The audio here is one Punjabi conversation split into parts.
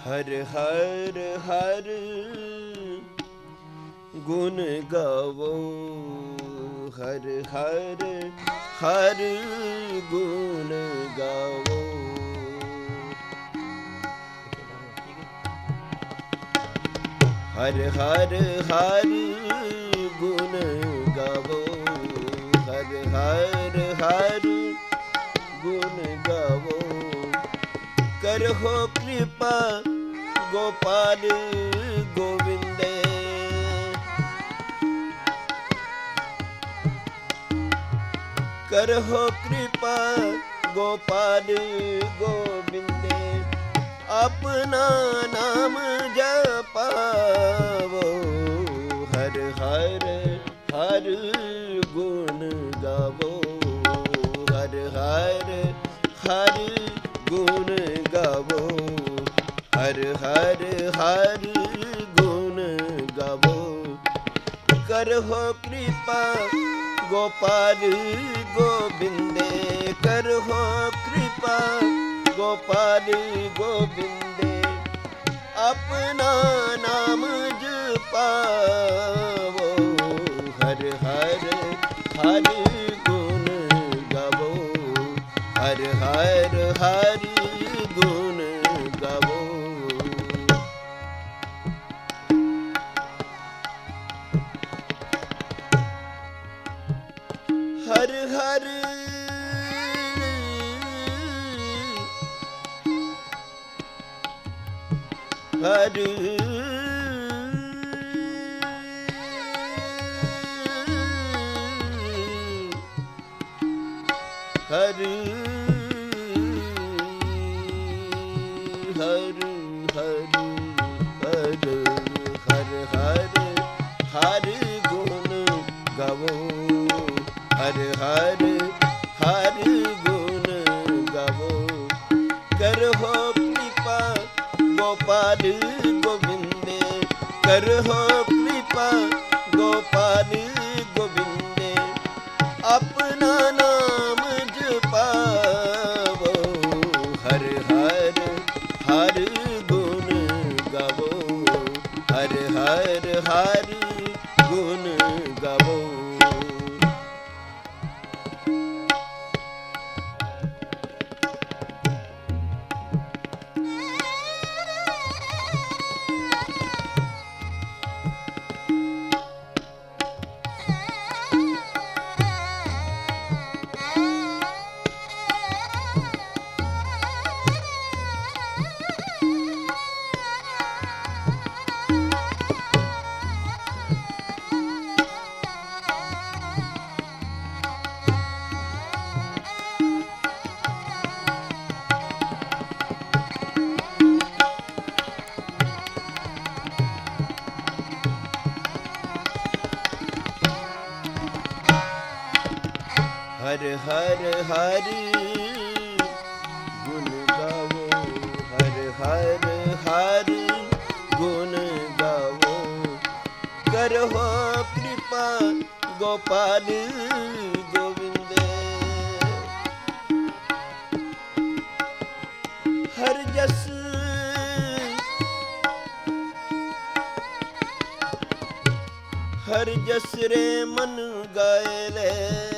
ਹਰ ਹਰ ਹਰ ਗੁਣ ਗਾਵੋ, ਹਰ ਹਰ ਹਰ ਗੁਣ ਗਾਵੋ। ਹਰ ਹਰ ਹਰ ਗੁਣ ਗਾਵੋ, ਹਰ ਹਰ ਹਰ ਗੁਣ ਗਾਵੋ। ਕਰੋ ਕਿਰਪਾ, ਗੋਪਾਲ ਗੋਵਿੰਦੇ। ਕਰੋ ਕਿਰਪਾ, ਗੋਪਾਲ ਗੋਵਿੰਦੇ। ਆਪਣਾ ਨਾਮ ਜਪਾਵੋ, ਹਰ ਹਰ ਹਰ ਗੁਣ ਗਾਵੋ। ਹਰ ਹਰ ਹਰ ਗਾਵੋ ਹਰ ਹਰ ਹਰ ਗੁਣ ਗਾਵੋ ਕਰੋ ਕਿਰਪਾ ਗੋਪਾਲ ਗੋਬਿੰਦੇ ਕਰੋ ਕਿਰਪਾ ਗੋਪਾਲ ਗੋਬਿੰਦੇ ਆਪਣਾ ਨਾਮ ਜਪਾਵੋ ਹਰ ਹਰ ਹਰ ਗੁਣ ਗਾਵੋ ਹਰ ਹਰ ਹਰ ਗੁਣ ਹਰ ਹਰ कर हो ਹਰ ਹਰੀ ਗੁਣ ਗਾਵੋ ਹਰ ਹਰ ਹਰੀ ਗੁਣ ਗਾਵੋ ਕਰੋ ਕਿਰਪਾ ਗੋਪਾਲ ਗੋਵਿੰਦ ਹਰ ਜਸ ਹਰ ਜਸ ਰੇ ਮਨ ਗਾਏ ਲੈ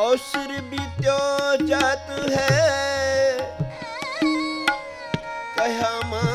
ਔਸਰ ਬੀਤਿਓ ਜਾਤ ਹੈ। ਕਹਾ ਮਾਨ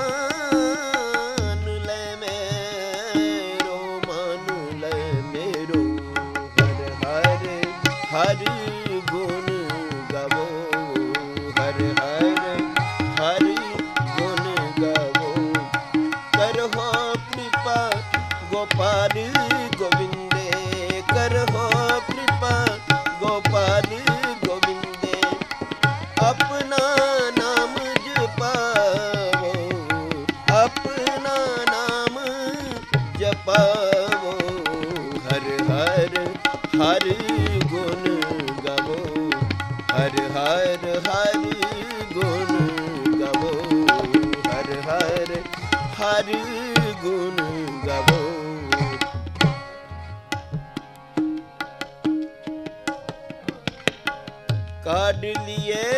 ਕਾਢ ਲਿਏ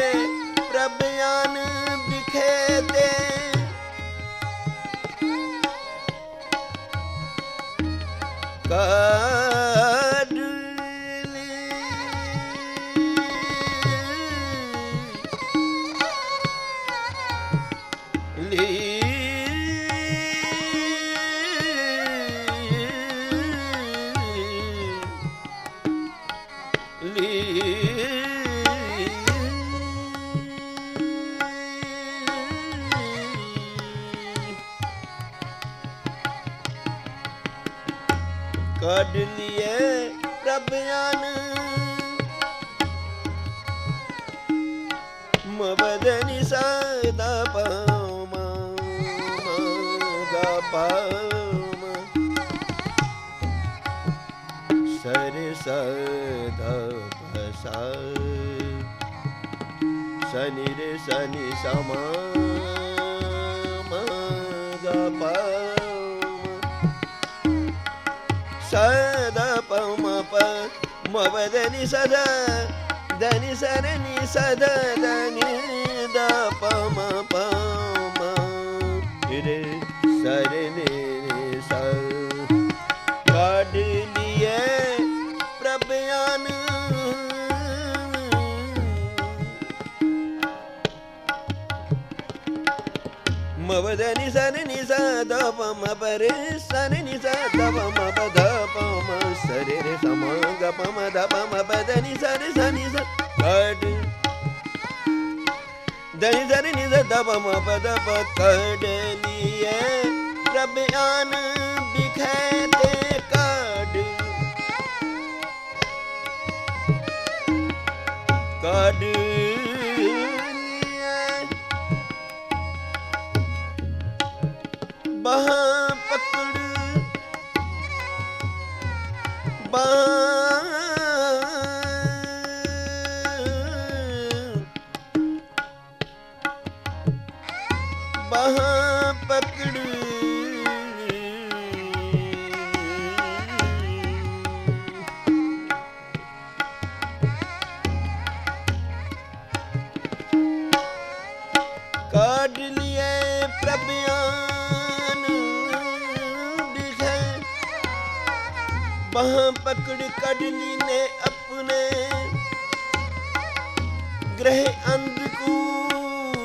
सनि रे सनि समा ग सद प म प म ब द नि सद द नि स र नि सद द సని నిజ దమ బరి సని నిజ దమ పద పమ సరి రి సమ గ పమ ద పమ పద ని సరి సని స కడి దని సరి నిజ దమ పద ప కడలియే रब आन बिखैते काड काड ਬਾਹਾਂ ਪਕੜ ਬਾਹਾਂ ਬਾਹਾਂ ਪਕੜ ਕੱਢ ਲੀ ਨੇ ਆਪਣੇ। ਗ੍ਰਹਿ ਅੰਧਕੂਪ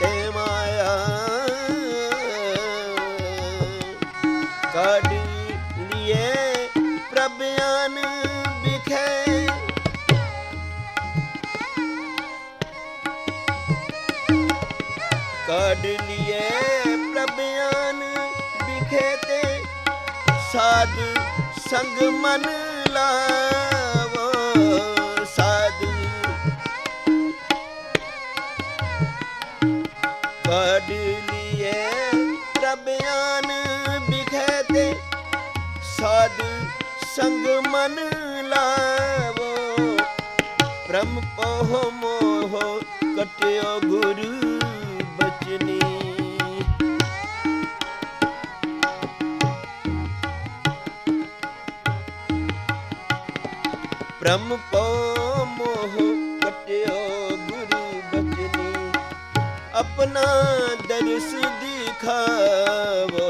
ਤੇ ਮਾਇਆ ਕੱਢ ਲਿਏ ਪ੍ਰਭਿਆਨ ਵਿਖੇ। ਕੱਢ ਲਿਏ ਪ੍ਰਭਿਆਨ ਵਿਖੇ ਤੇ ਸਾਧ ਸੰਗ ਮਨ ਲਾਵੋ, ਸਾਧ ਕੱਢ ਲਿਏ ਪ੍ਰਭਿਆਨ ਵਿਖੇ ਤੇ, ਸਾਧ ਸੰਗ ਮਨ ਲਾਵੋ। ਪ੍ਰਮ ਪੋਹ ਮੋਹ ਕਟਿਓ ਗੁਰੂ ਬਚਨੀ ਪ੍ਰਮ ਪੋ ਮੋਹ ਕਟਿਓ ਗੁਰੂ ਬਚਨੀ। ਆਪਣਾ ਦਰਸ ਦਿਖਾਵੋ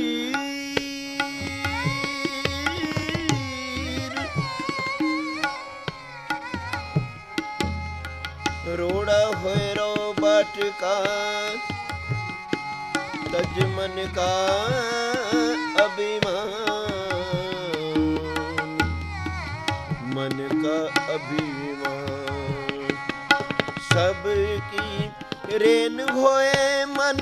ਰੋ ਬਾਟਕਾ ਤਜ ਮਨ ਕਾ ਅਭਿਮਾਨ। ਮਨ ਕਾ ਅਭਿਮਾਨ। ਸਭ ਕੀ ਰੇਨ ਹੋਏ ਮਨ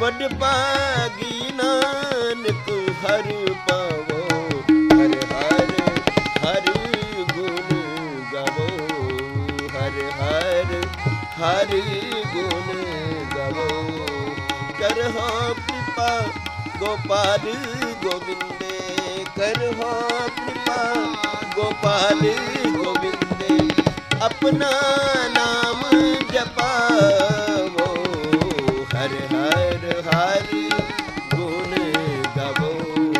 ਵੱਡ ਭਾਗੀ ਨਾਨਕ ਹਰ ਪਾਵੋ। ਹਰੀ ਗੁਣ ਗਵੋ। ਕਰਹੋ ਕਿਰਪਾ, ਗੋਪਾਲ ਗੋਬਿੰਦੇ। ਕਰਹੋ ਕਿਰਪਾ, ਗੋਪਾਲ ਗੋਬਿੰਦੇ। ਆਪਣਾ ਨਾਮ ਜਪਾਵੋ। ਹਰ ਹਰ ਹਰੀ ਗੁਣ ਗਵੋ।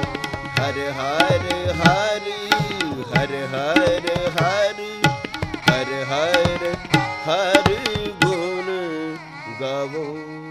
ਹਰ ਹਰ ਹਰੀ, ਹਰ ਹਰ ਹਰੀ, ਹਰ ਹਰ ਹਰ ਗੁਣ ਗਾਵੋ।